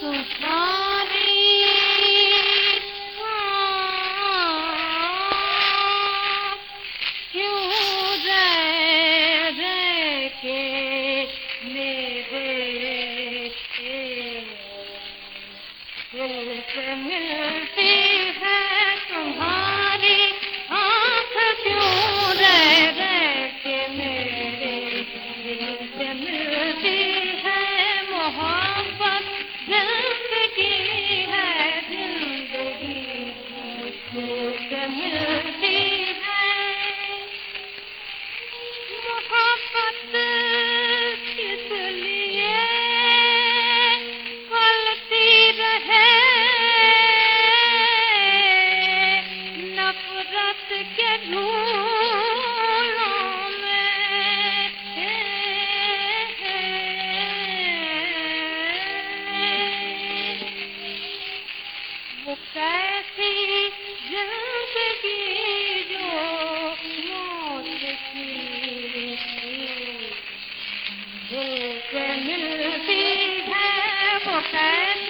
そう。and his جلد من فيها محمد